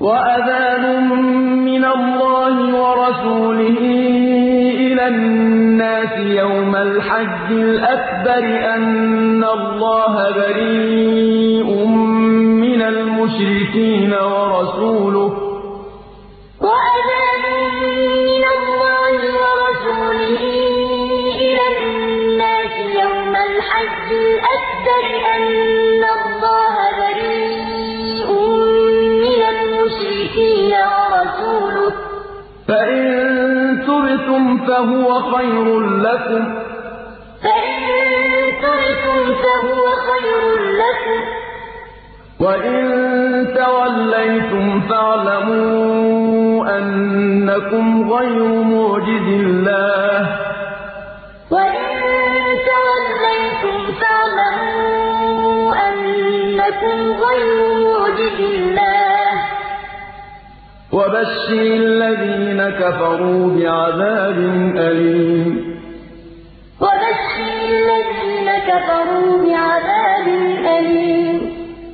وَأَذَانٌ مِّنَ اللَّهِ وَرَسُولِهِ إِلَى النَّاسِ يَوْمَ الْحَجِّ الْأَكْبَرِ أَنَّ اللَّهَ بَرِيءٌ مِّنَ الْمُشْرِكِينَ وَرَسُولُهُ ۚ. فَإِن تُبْتُمْ فَهُوَ خَيْرٌ لَّكُمْ ۖ. وَإِن تَوَلَّيْتُمْ فَاعْلَمُوا أَنَّكُمْ غَيْرُ مُعْجِزِي اللَّهِ ۗ. وَإِن تَوَلَّيْتُمْ فَاعْلَمُوا أَنَّكُمْ غَيْرُ مُعْجِزِي اللَّهِ ۗ. وَبَشِّرِ الَّذِينَ كَفَرُوا بِعَذَابٍ أَلِيمٍ.